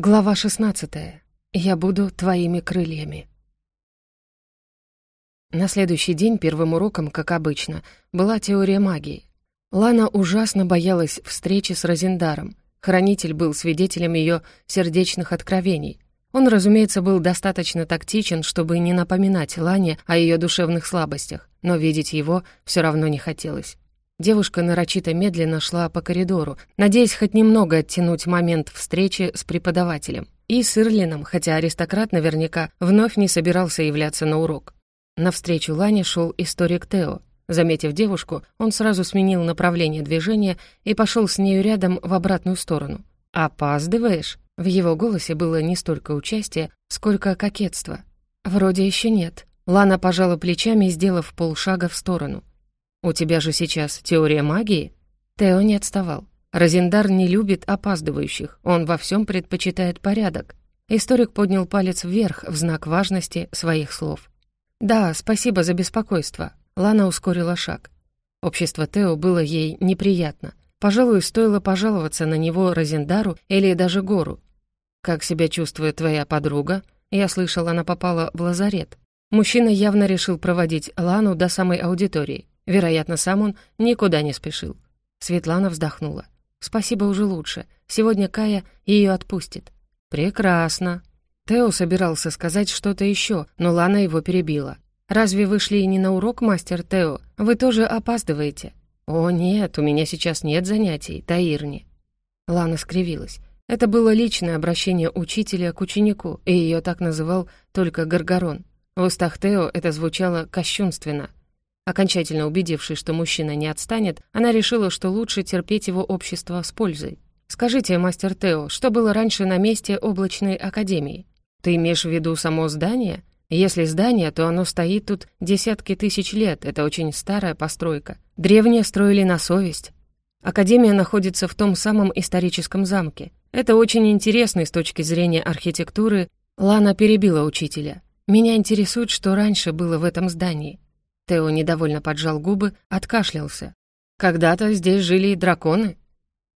Глава 16. Я буду твоими крыльями. На следующий день первым уроком, как обычно, была теория магии. Лана ужасно боялась встречи с Розендаром. Хранитель был свидетелем ее сердечных откровений. Он, разумеется, был достаточно тактичен, чтобы не напоминать Лане о ее душевных слабостях, но видеть его все равно не хотелось. Девушка нарочито медленно шла по коридору, надеясь хоть немного оттянуть момент встречи с преподавателем. И с Ирлином, хотя аристократ наверняка вновь не собирался являться на урок. Навстречу Лане шел историк Тео. Заметив девушку, он сразу сменил направление движения и пошел с нею рядом в обратную сторону. «Опаздываешь?» В его голосе было не столько участия, сколько кокетства. «Вроде еще нет». Лана пожала плечами, сделав полшага в сторону. «У тебя же сейчас теория магии?» Тео не отставал. Розендар не любит опаздывающих, он во всем предпочитает порядок. Историк поднял палец вверх в знак важности своих слов. «Да, спасибо за беспокойство». Лана ускорила шаг. Общество Тео было ей неприятно. Пожалуй, стоило пожаловаться на него Розендару или даже Гору. «Как себя чувствует твоя подруга?» Я слышал, она попала в лазарет. Мужчина явно решил проводить Лану до самой аудитории. Вероятно, сам он никуда не спешил. Светлана вздохнула. «Спасибо уже лучше. Сегодня Кая ее отпустит». «Прекрасно». Тео собирался сказать что-то еще, но Лана его перебила. «Разве вы шли не на урок, мастер Тео? Вы тоже опаздываете». «О, нет, у меня сейчас нет занятий, Таирни». Лана скривилась. Это было личное обращение учителя к ученику, и ее так называл только Гаргарон. В устах Тео это звучало кощунственно. Окончательно убедившись, что мужчина не отстанет, она решила, что лучше терпеть его общество с пользой. «Скажите, мастер Тео, что было раньше на месте облачной академии? Ты имеешь в виду само здание? Если здание, то оно стоит тут десятки тысяч лет, это очень старая постройка. Древние строили на совесть. Академия находится в том самом историческом замке. Это очень интересно с точки зрения архитектуры. Лана перебила учителя. Меня интересует, что раньше было в этом здании. Тео недовольно поджал губы, откашлялся. «Когда-то здесь жили и драконы».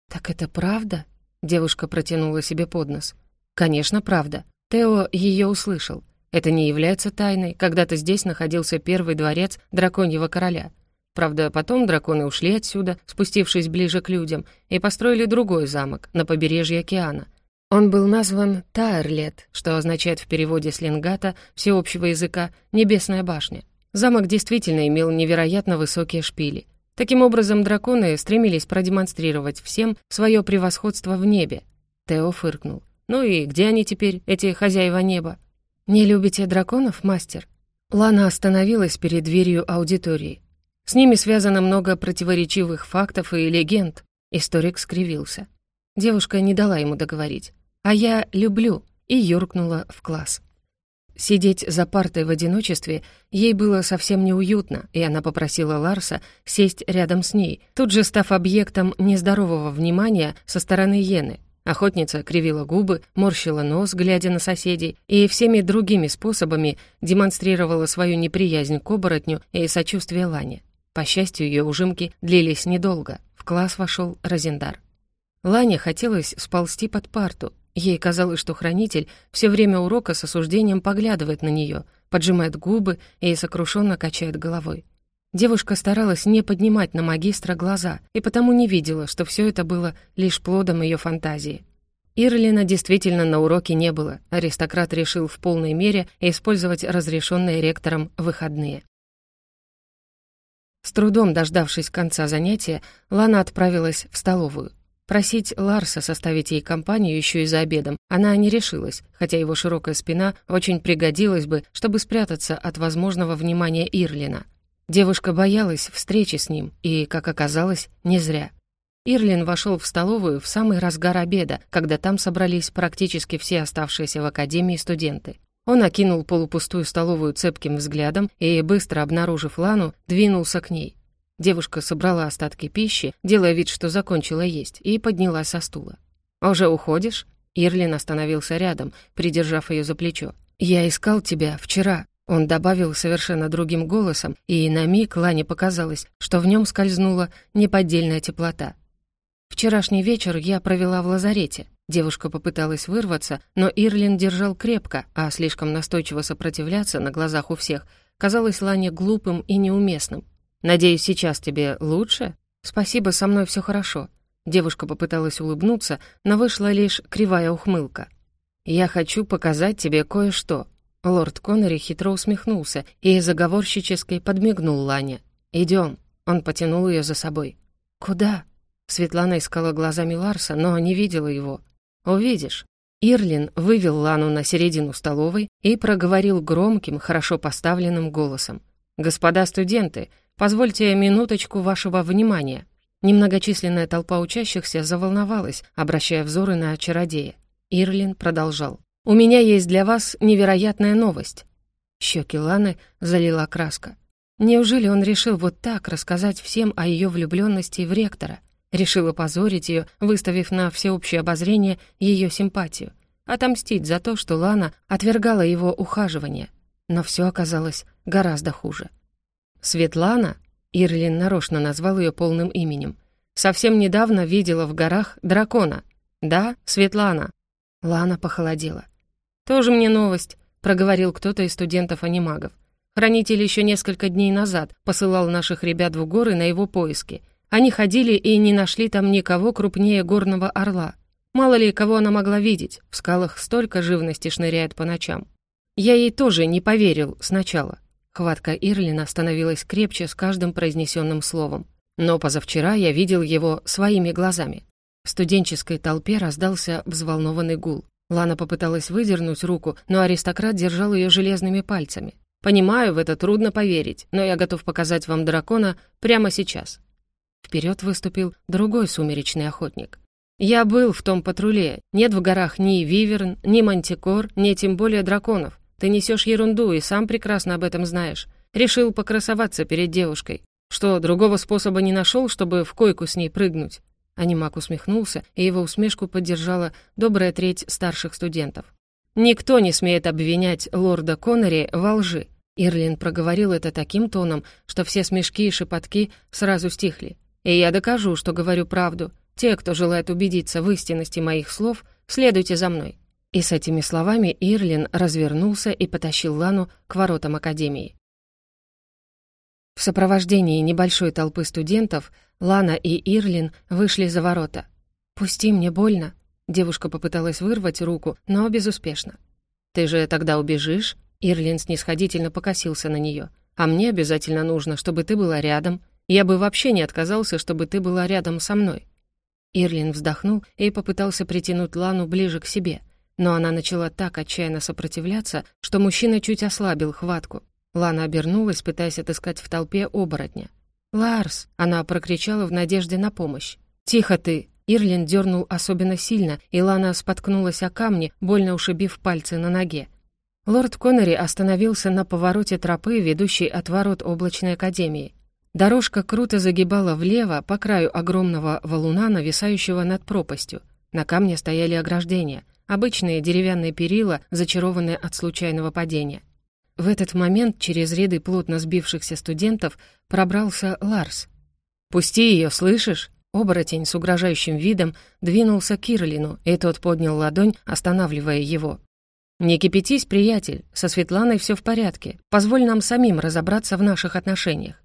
«Так это правда?» Девушка протянула себе под нос. «Конечно, правда. Тео ее услышал. Это не является тайной. Когда-то здесь находился первый дворец драконьего короля. Правда, потом драконы ушли отсюда, спустившись ближе к людям, и построили другой замок на побережье океана. Он был назван Таэрлет, что означает в переводе с лингата всеобщего языка «небесная башня». Замок действительно имел невероятно высокие шпили. Таким образом, драконы стремились продемонстрировать всем свое превосходство в небе. Тео фыркнул. «Ну и где они теперь, эти хозяева неба?» «Не любите драконов, мастер?» Лана остановилась перед дверью аудитории. С ними связано много противоречивых фактов и легенд. Историк скривился. Девушка не дала ему договорить. «А я люблю», и юркнула в класс. Сидеть за партой в одиночестве ей было совсем неуютно, и она попросила Ларса сесть рядом с ней, тут же став объектом нездорового внимания со стороны Йены. Охотница кривила губы, морщила нос, глядя на соседей, и всеми другими способами демонстрировала свою неприязнь к оборотню и сочувствие Лане. По счастью, ее ужимки длились недолго. В класс вошел Розендар. Лане хотелось сползти под парту, Ей казалось, что хранитель все время урока с осуждением поглядывает на нее, поджимает губы и сокрушенно качает головой. Девушка старалась не поднимать на магистра глаза и потому не видела, что все это было лишь плодом ее фантазии. Ирлина действительно на уроке не было. Аристократ решил в полной мере использовать разрешенные ректором выходные. С трудом дождавшись конца занятия, Лана отправилась в столовую. Просить Ларса составить ей компанию еще и за обедом она не решилась, хотя его широкая спина очень пригодилась бы, чтобы спрятаться от возможного внимания Ирлина. Девушка боялась встречи с ним, и, как оказалось, не зря. Ирлин вошел в столовую в самый разгар обеда, когда там собрались практически все оставшиеся в академии студенты. Он окинул полупустую столовую цепким взглядом и, быстро обнаружив Лану, двинулся к ней. Девушка собрала остатки пищи, делая вид, что закончила есть, и поднялась со стула. «Уже уходишь?» Ирлин остановился рядом, придержав ее за плечо. «Я искал тебя вчера», он добавил совершенно другим голосом, и на миг Лане показалось, что в нем скользнула неподдельная теплота. Вчерашний вечер я провела в лазарете. Девушка попыталась вырваться, но Ирлин держал крепко, а слишком настойчиво сопротивляться на глазах у всех казалось Лане глупым и неуместным. «Надеюсь, сейчас тебе лучше?» «Спасибо, со мной все хорошо». Девушка попыталась улыбнуться, но вышла лишь кривая ухмылка. «Я хочу показать тебе кое-что». Лорд Коннери хитро усмехнулся и заговорщически подмигнул Лане. «Идем». Он потянул ее за собой. «Куда?» Светлана искала глазами Ларса, но не видела его. «Увидишь». Ирлин вывел Лану на середину столовой и проговорил громким, хорошо поставленным голосом. «Господа студенты, позвольте минуточку вашего внимания». Немногочисленная толпа учащихся заволновалась, обращая взоры на чародея. Ирлин продолжал. «У меня есть для вас невероятная новость». Щеки Ланы залила краска. Неужели он решил вот так рассказать всем о ее влюбленности в ректора? Решил опозорить ее, выставив на всеобщее обозрение ее симпатию. Отомстить за то, что Лана отвергала его ухаживание. Но все оказалось гораздо хуже. Светлана, Ирлин нарочно назвал ее полным именем, совсем недавно видела в горах дракона. Да, Светлана. Лана похолодела. «Тоже мне новость», — проговорил кто-то из студентов-анимагов. Хранитель еще несколько дней назад посылал наших ребят в горы на его поиски, они ходили и не нашли там никого крупнее горного орла. Мало ли, кого она могла видеть, в скалах столько живности шныряет по ночам. Я ей тоже не поверил сначала. Хватка Ирлина становилась крепче с каждым произнесенным словом. Но позавчера я видел его своими глазами. В студенческой толпе раздался взволнованный гул. Лана попыталась выдернуть руку, но аристократ держал ее железными пальцами. «Понимаю, в это трудно поверить, но я готов показать вам дракона прямо сейчас. Вперед выступил другой сумеречный охотник. «Я был в том патруле. Нет в горах ни виверн, ни мантикор, ни тем более драконов. Ты несешь ерунду и сам прекрасно об этом знаешь. Решил покрасоваться перед девушкой. Что, другого способа не нашел, чтобы в койку с ней прыгнуть?» Анимак усмехнулся, и его усмешку поддержала добрая треть старших студентов. «Никто не смеет обвинять лорда Коннери во лжи». Ирлин проговорил это таким тоном, что все смешки и шепотки сразу стихли. И я докажу, что говорю правду. Те, кто желает убедиться в истинности моих слов, следуйте за мной». И с этими словами Ирлин развернулся и потащил Лану к воротам Академии. В сопровождении небольшой толпы студентов Лана и Ирлин вышли за ворота. «Пусти, мне больно». Девушка попыталась вырвать руку, но безуспешно. «Ты же тогда убежишь?» Ирлин снисходительно покосился на нее. «А мне обязательно нужно, чтобы ты была рядом. Я бы вообще не отказался, чтобы ты была рядом со мной». Ирлин вздохнул и попытался притянуть Лану ближе к себе, но она начала так отчаянно сопротивляться, что мужчина чуть ослабил хватку. Лана обернулась, пытаясь отыскать в толпе оборотня. «Ларс!» — она прокричала в надежде на помощь. «Тихо ты!» Ирлин дернул особенно сильно, и Лана споткнулась о камни, больно ушибив пальцы на ноге. Лорд Коннери остановился на повороте тропы, ведущей от ворот облачной академии. Дорожка круто загибала влево по краю огромного валуна, нависающего над пропастью. На камне стояли ограждения, обычные деревянные перила, зачарованные от случайного падения. В этот момент через ряды плотно сбившихся студентов пробрался Ларс. «Пусти ее, слышишь?» Оборотень с угрожающим видом двинулся к Кирлину, и тот поднял ладонь, останавливая его. «Не кипятись, приятель, со Светланой все в порядке. Позволь нам самим разобраться в наших отношениях.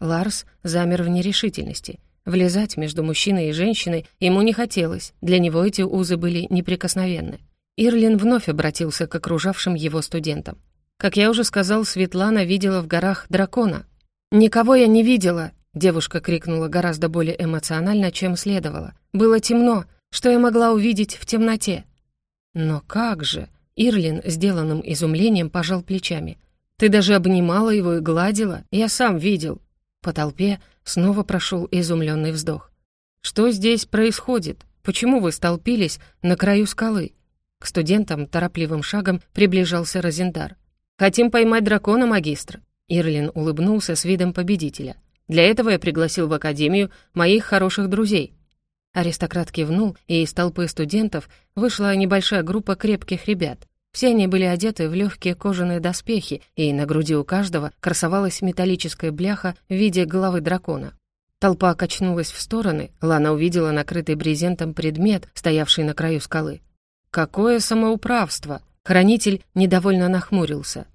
Ларс замер в нерешительности. Влезать между мужчиной и женщиной ему не хотелось, для него эти узы были неприкосновенны. Ирлин вновь обратился к окружавшим его студентам. «Как я уже сказал, Светлана видела в горах дракона». «Никого я не видела!» — девушка крикнула гораздо более эмоционально, чем следовало. «Было темно. Что я могла увидеть в темноте?» «Но как же?» — Ирлин, сделанным изумлением, пожал плечами. «Ты даже обнимала его и гладила. Я сам видел. По толпе снова прошел изумленный вздох. «Что здесь происходит? Почему вы столпились на краю скалы?» К студентам торопливым шагом приближался Розендар. «Хотим поймать дракона, магистр!» Ирлин улыбнулся с видом победителя. «Для этого я пригласил в академию моих хороших друзей». Аристократ кивнул, и из толпы студентов вышла небольшая группа крепких ребят. Все они были одеты в легкие кожаные доспехи, и на груди у каждого красовалась металлическая бляха в виде головы дракона. Толпа качнулась в стороны, Лана увидела накрытый брезентом предмет, стоявший на краю скалы. «Какое самоуправство!» Хранитель недовольно нахмурился.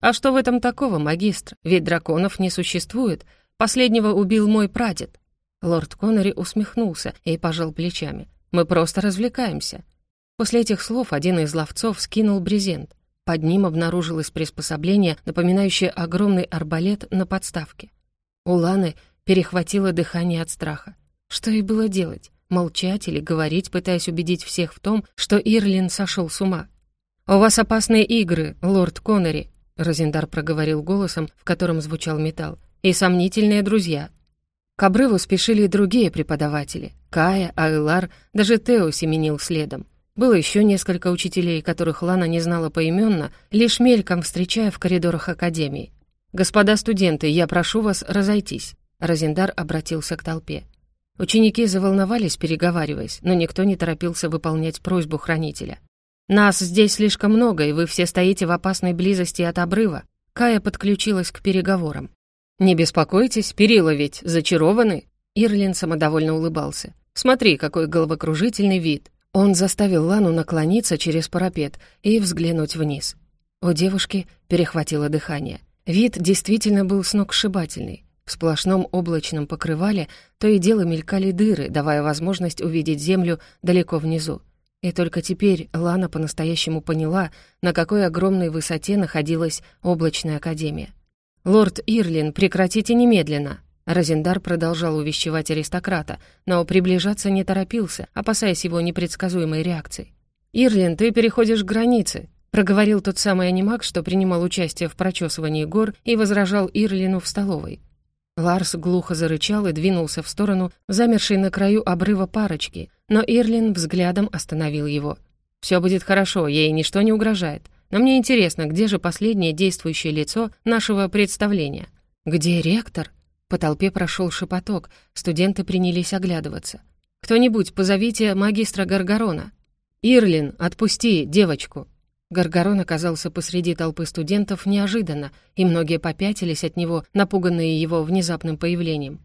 «А что в этом такого, магистр? Ведь драконов не существует. Последнего убил мой прадед». Лорд Коннери усмехнулся и пожал плечами. «Мы просто развлекаемся». После этих слов один из ловцов скинул брезент. Под ним обнаружилось приспособление, напоминающее огромный арбалет на подставке. У Ланы перехватило дыхание от страха. Что ей было делать? Молчать или говорить, пытаясь убедить всех в том, что Ирлин сошел с ума? «У вас опасные игры, лорд Коннери», — Розендар проговорил голосом, в котором звучал металл и сомнительные друзья. К обрыву спешили и другие преподаватели. Кая, Айлар, даже Тео семенил следом. Было еще несколько учителей, которых Лана не знала поименно, лишь мельком встречая в коридорах академии. «Господа студенты, я прошу вас разойтись», — Розендар обратился к толпе. Ученики заволновались, переговариваясь, но никто не торопился выполнять просьбу хранителя. «Нас здесь слишком много, и вы все стоите в опасной близости от обрыва». Кая подключилась к переговорам. «Не беспокойтесь, перила ведь зачарованы!» Ирлин самодовольно улыбался. «Смотри, какой головокружительный вид!» Он заставил Лану наклониться через парапет и взглянуть вниз. У девушки перехватило дыхание. Вид действительно был сногсшибательный. В сплошном облачном покрывале то и дело мелькали дыры, давая возможность увидеть землю далеко внизу. И только теперь Лана по-настоящему поняла, на какой огромной высоте находилась облачная академия. «Лорд Ирлин, прекратите немедленно!» Розендар продолжал увещевать аристократа, но приближаться не торопился, опасаясь его непредсказуемой реакции. «Ирлин, ты переходишь границы», — проговорил тот самый анимак, что принимал участие в прочесывании гор и возражал Ирлину в столовой. Ларс глухо зарычал и двинулся в сторону замершей на краю обрыва парочки, но Ирлин взглядом остановил его. «Все будет хорошо, ей ничто не угрожает. Но мне интересно, где же последнее действующее лицо нашего представления? Где ректор? По толпе прошел шепоток, студенты принялись оглядываться. «Кто-нибудь позовите магистра Гаргарона». «Ирлин, отпусти девочку». Гаргарон оказался посреди толпы студентов неожиданно, и многие попятились от него, напуганные его внезапным появлением.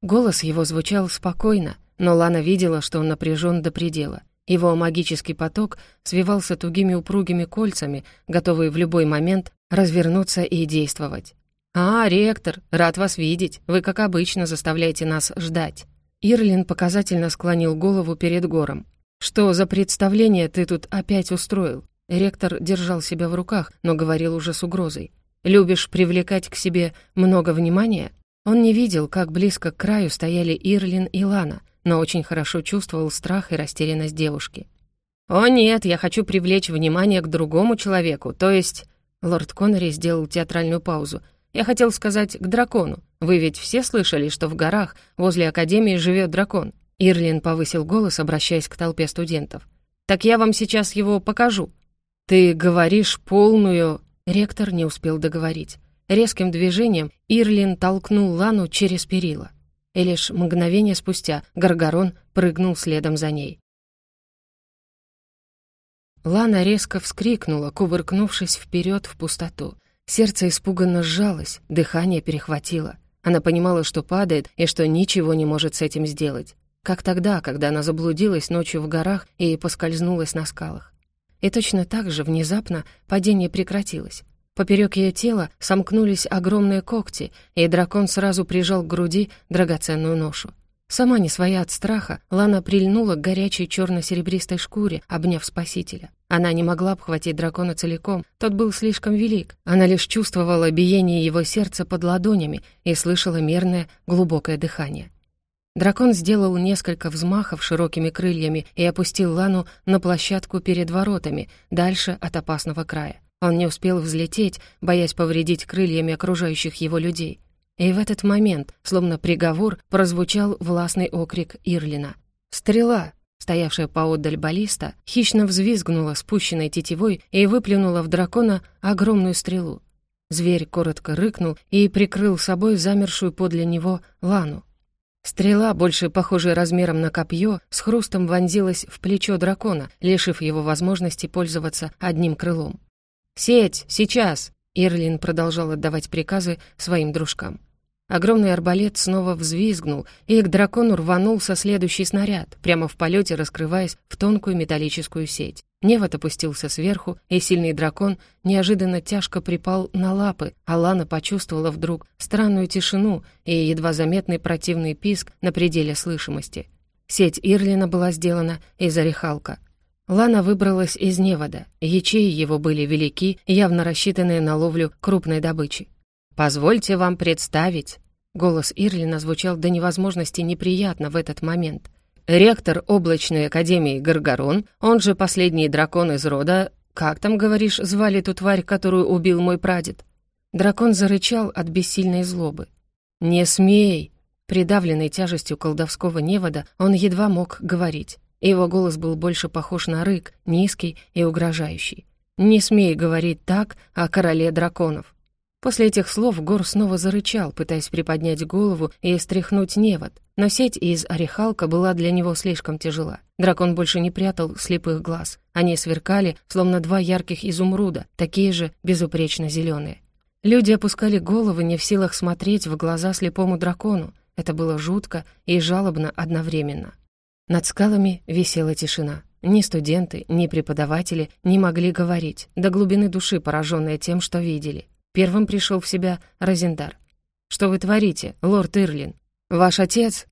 Голос его звучал спокойно, но Лана видела, что он напряжен до предела. Его магический поток свивался тугими упругими кольцами, готовые в любой момент развернуться и действовать. «А, ректор, рад вас видеть. Вы, как обычно, заставляете нас ждать». Ирлин показательно склонил голову перед гором. «Что за представление ты тут опять устроил?» Ректор держал себя в руках, но говорил уже с угрозой. «Любишь привлекать к себе много внимания?» Он не видел, как близко к краю стояли Ирлин и Лана, но очень хорошо чувствовал страх и растерянность девушки. «О нет, я хочу привлечь внимание к другому человеку, то есть...» Лорд Коннери сделал театральную паузу. «Я хотел сказать к дракону. Вы ведь все слышали, что в горах возле Академии живет дракон?» Ирлин повысил голос, обращаясь к толпе студентов. «Так я вам сейчас его покажу». «Ты говоришь полную...» Ректор не успел договорить. Резким движением Ирлин толкнул Лану через перила и лишь мгновение спустя Гаргарон прыгнул следом за ней. Лана резко вскрикнула, кувыркнувшись вперед в пустоту. Сердце испуганно сжалось, дыхание перехватило. Она понимала, что падает и что ничего не может с этим сделать. Как тогда, когда она заблудилась ночью в горах и поскользнулась на скалах. И точно так же внезапно падение прекратилось. Поперек ее тела сомкнулись огромные когти, и дракон сразу прижал к груди драгоценную ношу. Сама не своя от страха, Лана прильнула к горячей черно-серебристой шкуре, обняв спасителя. Она не могла обхватить дракона целиком, тот был слишком велик. Она лишь чувствовала биение его сердца под ладонями и слышала мерное, глубокое дыхание. Дракон сделал несколько взмахов широкими крыльями и опустил Лану на площадку перед воротами, дальше от опасного края. Он не успел взлететь, боясь повредить крыльями окружающих его людей. И в этот момент, словно приговор, прозвучал властный окрик Ирлина. «Стрела!» Стоявшая поодаль баллиста хищно взвизгнула спущенной тетивой и выплюнула в дракона огромную стрелу. Зверь коротко рыкнул и прикрыл собой замершую подле него лану. Стрела, больше похожая размером на копье, с хрустом вонзилась в плечо дракона, лишив его возможности пользоваться одним крылом. «Сеть! Сейчас!» Ирлин продолжал отдавать приказы своим дружкам. Огромный арбалет снова взвизгнул, и к дракону рванулся следующий снаряд, прямо в полете раскрываясь в тонкую металлическую сеть. Невод опустился сверху, и сильный дракон неожиданно тяжко припал на лапы, а Лана почувствовала вдруг странную тишину и едва заметный противный писк на пределе слышимости. Сеть Ирлина была сделана из орехалка. Лана выбралась из невода. Ячеи его были велики, явно рассчитанные на ловлю крупной добычи. «Позвольте вам представить...» Голос Ирлина звучал до невозможности неприятно в этот момент — Ректор облачной академии Гаргарон, он же последний дракон из рода... Как там, говоришь, звали ту тварь, которую убил мой прадед? Дракон зарычал от бессильной злобы. «Не смей!» Придавленный тяжестью колдовского невода, он едва мог говорить. Его голос был больше похож на рык, низкий и угрожающий. «Не смей говорить так о короле драконов!» После этих слов Гор снова зарычал, пытаясь приподнять голову и стряхнуть невод, но сеть из орехалка была для него слишком тяжела. Дракон больше не прятал слепых глаз. Они сверкали, словно два ярких изумруда, такие же безупречно зеленые. Люди опускали головы, не в силах смотреть в глаза слепому дракону. Это было жутко и жалобно одновременно. Над скалами висела тишина. Ни студенты, ни преподаватели не могли говорить, до глубины души пораженные тем, что видели. Первым пришел в себя Розендар. «Что вы творите, лорд Ирлин? Ваш отец...»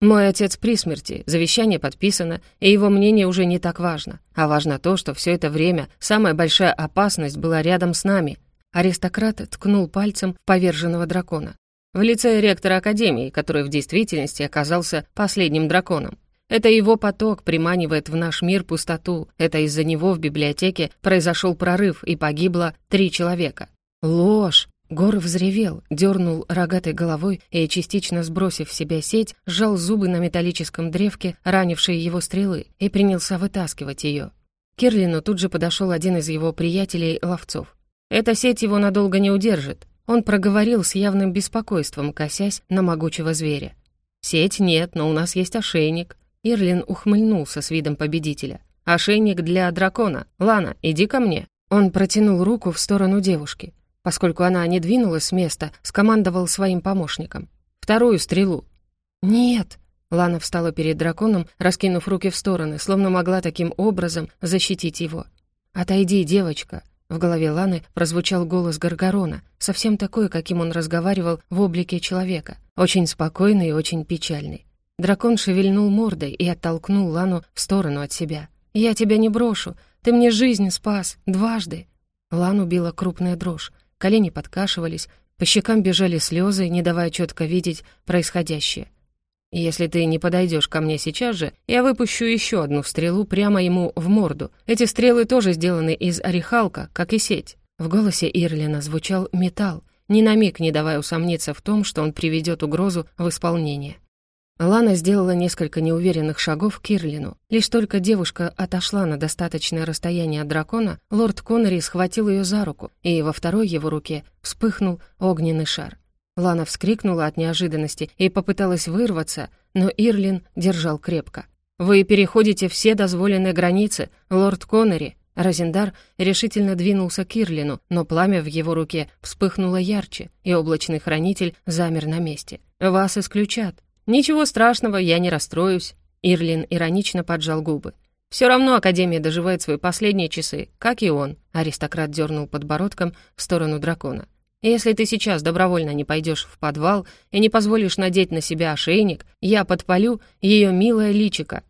«Мой отец при смерти, завещание подписано, и его мнение уже не так важно. А важно то, что все это время самая большая опасность была рядом с нами». Аристократ ткнул пальцем в поверженного дракона. В лице ректора Академии, который в действительности оказался последним драконом. Это его поток приманивает в наш мир пустоту. Это из-за него в библиотеке произошел прорыв, и погибло три человека. «Ложь!» Гор взревел, дернул рогатой головой и, частично сбросив в себя сеть, сжал зубы на металлическом древке, ранившей его стрелы, и принялся вытаскивать ее. Кирлину тут же подошел один из его приятелей-ловцов. «Эта сеть его надолго не удержит», он проговорил с явным беспокойством, косясь на могучего зверя. «Сеть нет, но у нас есть ошейник». Ирлин ухмыльнулся с видом победителя. «Ошейник для дракона. Лана, иди ко мне». Он протянул руку в сторону девушки. Поскольку она не двинулась с места, скомандовал своим помощникам. «Вторую стрелу». «Нет!» Лана встала перед драконом, раскинув руки в стороны, словно могла таким образом защитить его. «Отойди, девочка!» В голове Ланы прозвучал голос Гаргарона, совсем такой, каким он разговаривал в облике человека, очень спокойный и очень печальный. Дракон шевельнул мордой и оттолкнул Лану в сторону от себя. «Я тебя не брошу, ты мне жизнь спас, дважды!» Лану била крупная дрожь колени подкашивались, по щекам бежали слезы, не давая четко видеть происходящее. «Если ты не подойдешь ко мне сейчас же, я выпущу еще одну стрелу прямо ему в морду. Эти стрелы тоже сделаны из орехалка, как и сеть». В голосе Ирлина звучал металл, ни на миг не давая усомниться в том, что он приведет угрозу в исполнение. Лана сделала несколько неуверенных шагов к Кирлину. Лишь только девушка отошла на достаточное расстояние от дракона, лорд Коннери схватил ее за руку, и во второй его руке вспыхнул огненный шар. Лана вскрикнула от неожиданности и попыталась вырваться, но Ирлин держал крепко. «Вы переходите все дозволенные границы, лорд Коннери!» Розендар решительно двинулся к Ирлину, но пламя в его руке вспыхнуло ярче, и облачный хранитель замер на месте. «Вас исключат. «Ничего страшного, я не расстроюсь», — Ирлин иронично поджал губы. «Все равно Академия доживает свои последние часы, как и он», — аристократ дернул подбородком в сторону дракона. «Если ты сейчас добровольно не пойдешь в подвал и не позволишь надеть на себя ошейник, я подпалю ее милое личико».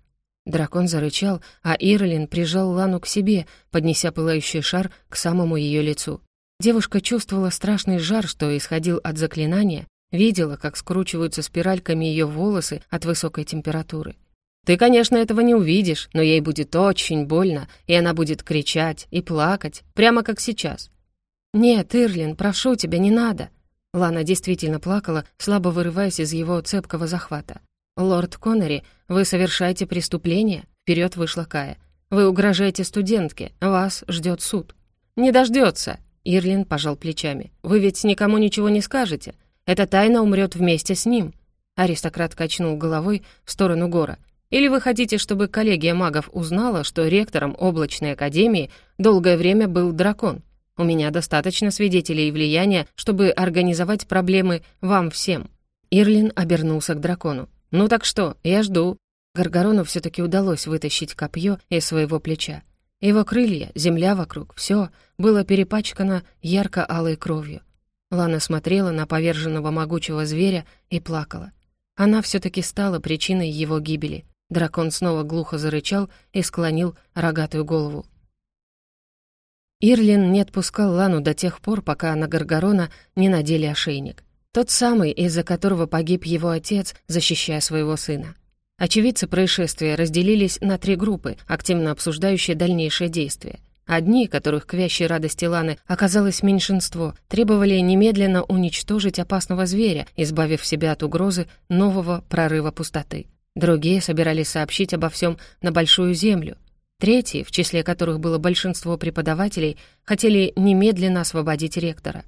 Дракон зарычал, а Ирлин прижал Лану к себе, поднеся пылающий шар к самому ее лицу. Девушка чувствовала страшный жар, что исходил от заклинания, Видела, как скручиваются спиральками ее волосы от высокой температуры. Ты, конечно, этого не увидишь, но ей будет очень больно, и она будет кричать и плакать, прямо как сейчас. «Нет, Ирлин, прошу тебя, не надо!» Лана действительно плакала, слабо вырываясь из его цепкого захвата. «Лорд Коннери, вы совершаете преступление?» Вперед вышла Кая. «Вы угрожаете студентке, вас ждет суд». «Не дождется!» Ирлин пожал плечами. «Вы ведь никому ничего не скажете. Эта тайна умрет вместе с ним». Аристократ качнул головой в сторону Гора. «Или вы хотите, чтобы коллегия магов узнала, что ректором облачной академии долгое время был дракон? У меня достаточно свидетелей и влияния, чтобы организовать проблемы вам всем». Ирлин обернулся к дракону. «Ну так что, я жду». Гаргарону все таки удалось вытащить копье из своего плеча. Его крылья, земля вокруг, все было перепачкано ярко-алой кровью. Лана смотрела на поверженного могучего зверя и плакала. Она все таки стала причиной его гибели. Дракон снова глухо зарычал и склонил рогатую голову. Ирлин не отпускал Лану до тех пор, пока на Гаргарона не надели ошейник. Тот самый, из-за которого погиб его отец, защищая своего сына. Очевидцы происшествия разделились на три группы, активно обсуждающие дальнейшие действия. Одни, которых к вящей радости Ланы оказалось меньшинство, требовали немедленно уничтожить опасного зверя, избавив себя от угрозы нового прорыва пустоты. Другие собирались сообщить обо всем на Большую Землю. Третьи, в числе которых было большинство преподавателей, хотели немедленно освободить ректора.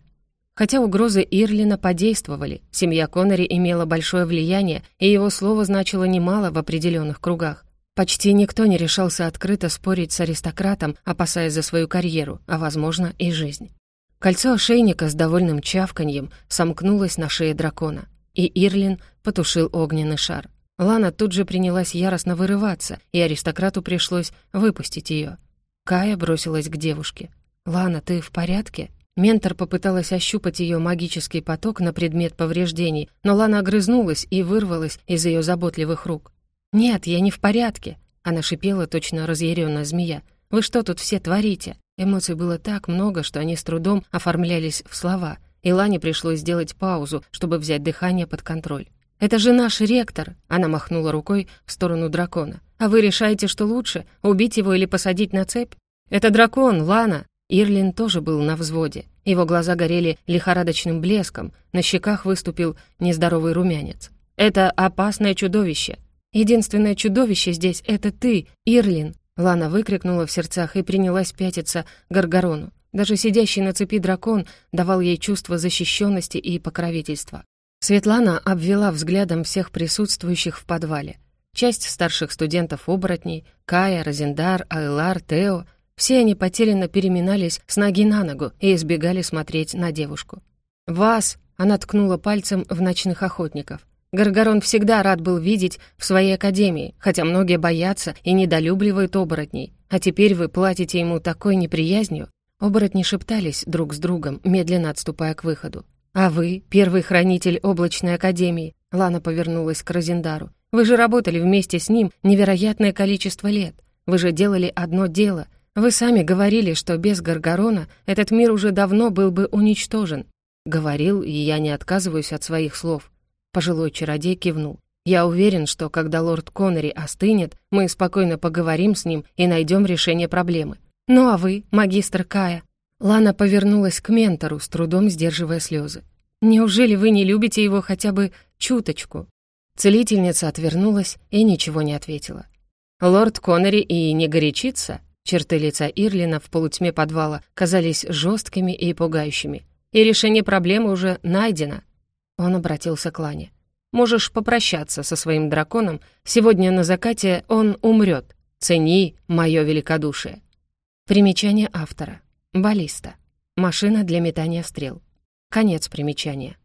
Хотя угрозы Ирлина подействовали, семья Коннери имела большое влияние, и его слово значило немало в определенных кругах. Почти никто не решался открыто спорить с аристократом, опасаясь за свою карьеру, а, возможно, и жизнь. Кольцо ошейника с довольным чавканьем сомкнулось на шее дракона, и Ирлин потушил огненный шар. Лана тут же принялась яростно вырываться, и аристократу пришлось выпустить ее. Кая бросилась к девушке. «Лана, ты в порядке?» Ментор попыталась ощупать ее магический поток на предмет повреждений, но Лана огрызнулась и вырвалась из ее заботливых рук. «Нет, я не в порядке», — она шипела, точно разъяренная змея. «Вы что тут все творите?» Эмоций было так много, что они с трудом оформлялись в слова, и Лане пришлось сделать паузу, чтобы взять дыхание под контроль. «Это же наш ректор!» — она махнула рукой в сторону дракона. «А вы решаете, что лучше, убить его или посадить на цепь?» «Это дракон, Лана!» Ирлин тоже был на взводе. Его глаза горели лихорадочным блеском, на щеках выступил нездоровый румянец. «Это опасное чудовище. Единственное чудовище здесь — это ты, Ирлин!» Лана выкрикнула в сердцах и принялась пятиться Гаргарону. Даже сидящий на цепи дракон давал ей чувство защищенности и покровительства. Светлана обвела взглядом всех присутствующих в подвале. Часть старших студентов-оборотней, Кая, Розендар, Айлар, Тео — все они потерянно переминались с ноги на ногу и избегали смотреть на девушку. «Вас!» — она ткнула пальцем в ночных охотников. Гаргарон всегда рад был видеть в своей академии, хотя многие боятся и недолюбливают оборотней. А теперь вы платите ему такой неприязнью. Оборотни шептались друг с другом, медленно отступая к выходу. «А вы, первый хранитель облачной академии», — Лана повернулась к Розендару. «Вы же работали вместе с ним невероятное количество лет. Вы же делали одно дело, вы сами говорили, что без Гаргарона этот мир уже давно был бы уничтожен. Говорил, и я не отказываюсь от своих слов. Пожилой чародей кивнул. Я уверен, что когда лорд Коннери остынет, мы спокойно поговорим с ним и найдем решение проблемы. Ну а вы, магистр Кая? Лана повернулась к ментору, с трудом сдерживая слезы. Неужели вы не любите его хотя бы чуточку? Целительница отвернулась и ничего не ответила. Лорд Коннери и не горячится? Черты лица Ирлина в полутьме подвала казались жесткими и пугающими. И решение проблемы уже найдено. Он обратился к Лане. «Можешь попрощаться со своим драконом. Сегодня на закате он умрет. Цени мое великодушие». Примечание автора. Баллиста. Машина для метания стрел. Конец примечания.